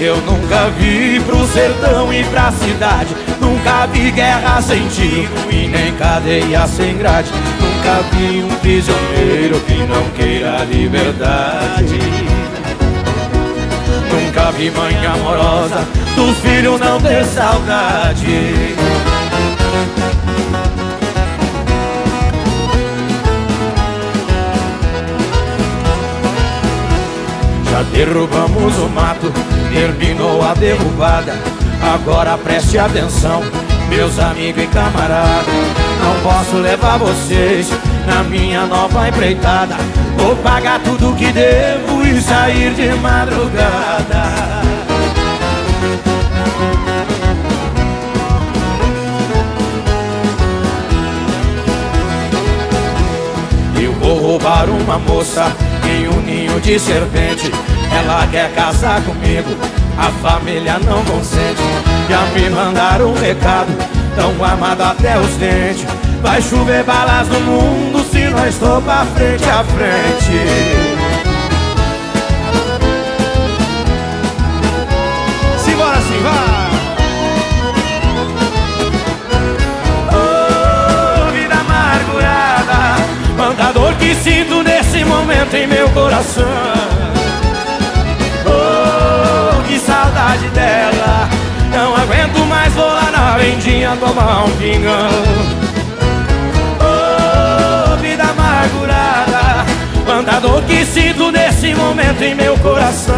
que eu nunca vi pro sertão e pra cidade. Nunca vi guerra sem tiro e nem cadeia sem grade. Nunca vi um prisioneiro que não queira liberdade Vi mãe amorosa do filho não ter saudade. Já derrubamos o mato, terminou a derrubada. Agora preste atenção, meus amigos e camaradas Não posso levar vocês na minha nova empreitada. Vou pagar tudo que devo e sair de madrugada. Eu vou roubar uma moça em um ninho de serpente. Ela quer casar comigo, a família não consente Já me mandaram um recado, tão amado até os dentes. Vai chover balas no mundo se nós estou pra frente a frente. Simbora! Oh, Quanta dor que sinto nesse momento em meu coração vendinha tomar um pingão Oh, vida amargurada Quanta dor que sinto nesse momento em meu coração.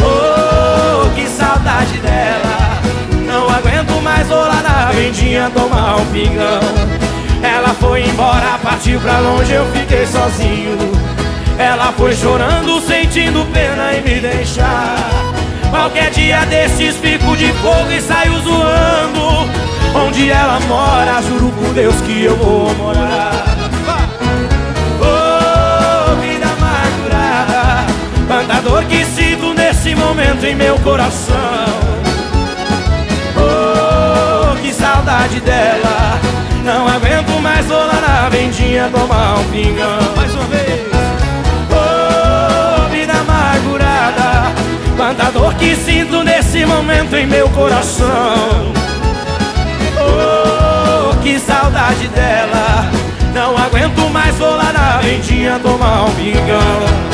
Oh, que saudade dela Não aguento mais, lá na vendinha tomar um pingão ela foi embora, partiu pra longe, eu fiquei sozinho. Ela foi chorando, sentindo pena em me deixar Qualquer dia desses fico de fogo e saio zoando. Onde ela mora, juro por Deus que eu vou morar. Oh, vida amargurada Quanta dor que sinto nesse momento em meu coração. Oh, que saudade dela não aguento mais, vou lá na vendinha tomar um pingão momento em meu coração. Oh, que saudade dela. Não aguento mais, vou lá na vendinha tomar um pingão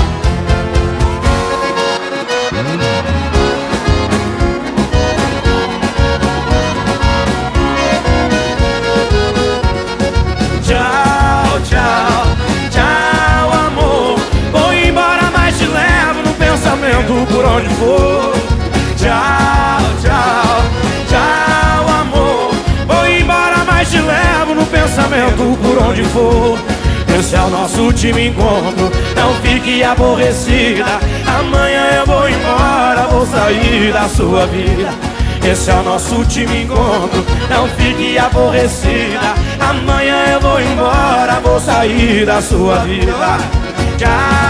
por onde for pensamento por onde for. Esse é o nosso último encontro. Não fique aborrecida. Amanhã eu vou embora, vou sair da sua vida. Esse é o nosso último encontro. Não fique aborrecida. Amanhã eu vou embora Vou sair da sua vida. Tchau